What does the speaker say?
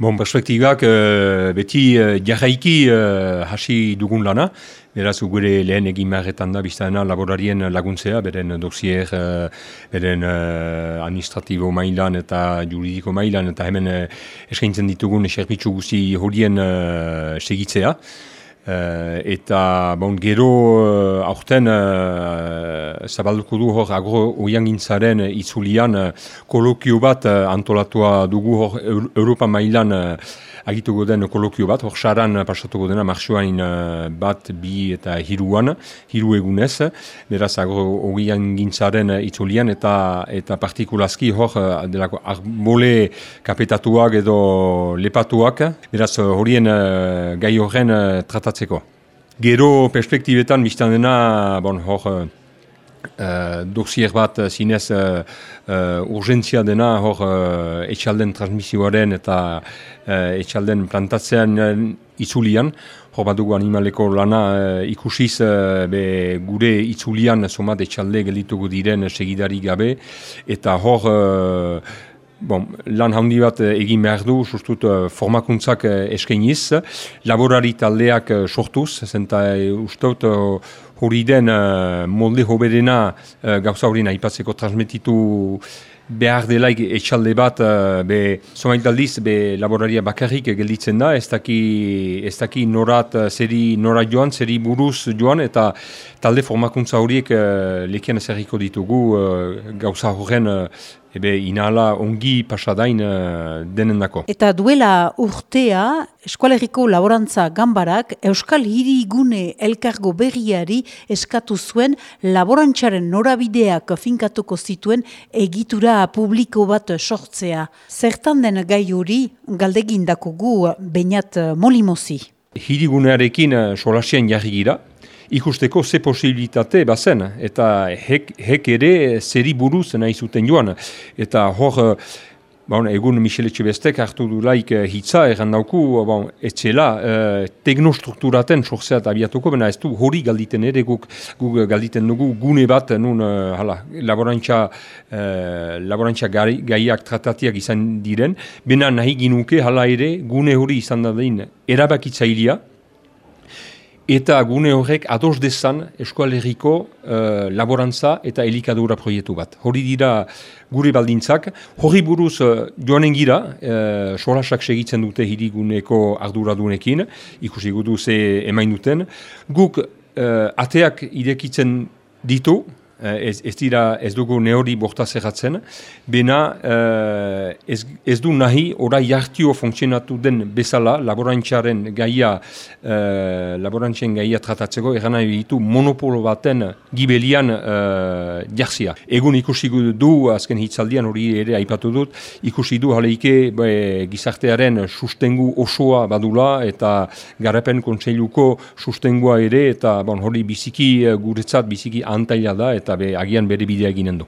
Bon, perspektibak uh, beti uh, jarraiki uh, hasi dugun lana, beraz gure lehen egin marretan da biztana laborarien laguntzea, beren doksier, beren administratibo mailan eta juridiko mailan, eta hemen eskaintzen ditugun eserpitzu guzi horien segitzea. Uh, eta bon, gero uh, aurten uh, zabalduko du hor agro oiangintzaren itzulian uh, kolokio bat antolatua dugu hor Europa mailan agituko den kolokio bat, hor saran pasatuko dena marxoain uh, bat, bi eta hiruan, hiru egunez, beraz ogian gintzaren itzulian eta eta partikulazki hor delako arbole kapetatuak edo lepatuak, beraz horien gai horren uh, tratatzeko. Gero perspektibetan biztan dena, bon, hor, Uh, doksier bat zinez uh, uh, urgentzia dena hor uh, etxalden transmisioaren eta uh, etxalden plantatzean uh, itzulian. Hor bat dugu animaleko lana uh, ikusiz uh, be gure itzulian somat etxalde gelditugu diren segidari gabe eta hor Bon, lan handi bat egin behar du, sustut formakuntzak eskainiz, laborari taldeak sortuz, zenta ustot hori den molde hoberena gauza hori nahi transmititu behar delaik etxalde bat, uh, be, somait be laboraria bakarrik gelditzen da, ez daki, ez daki norat, zeri nora joan, zeri buruz joan, eta talde formakuntza horiek uh, lekian ezerriko ditugu uh, gauza horren ebe inala ongi pasadain uh, denen dako. Eta duela urtea, eskualeriko laborantza gambarak Euskal Hiri Gune elkargo berriari eskatu zuen laborantzaren norabideak finkatuko zituen egitura publiko bat sortzea. Zertan den gai hori galdegindako gu bainat molimozi. Hirigunearekin uh, solasien jarri gira, ikusteko ze posibilitate bazen, eta hek, hek ere zeri buruz nahi zuten joan. Eta hor, bon, egun Michele Txibestek hartu du laik eh, hitza erran dauku, bon, etxela, eh, teknostrukturaten sortzeat abiatuko, baina ez du hori galditen ere guk, guk galditen dugu gune bat, nun, eh, hala, laborantza, eh, laborantza gaiak tratatiak izan diren, baina nahi ginuke, hala ere, gune hori izan da den erabakitzailia, eta gune horrek ados dezan eskualeriko uh, laborantza eta elikadura proiektu bat. Hori dira gure baldintzak, hori buruz uh, joanen gira, uh, solasak segitzen dute hiriguneko arduradunekin, ikusi gudu ze emain duten, guk uh, ateak idekitzen ditu, Eh, ez, ez dira ez dugu neori borta zerratzen, bena uh, ez, ez du nahi orai jartio funtzionatu den bezala laborantxaren gaia laborantxen gaia tratatzeko eran nahi ditu monopolo baten gibelian uh, jarzia. Egun ikusi du, azken hitzaldian hori ere aipatu dut, ikusi du jaleike gizartearen sustengu osoa badula eta garapen kontseiluko sustengua ere eta bon, hori biziki guretzat biziki antaila da eta eta be, agian bere bidea eginen du.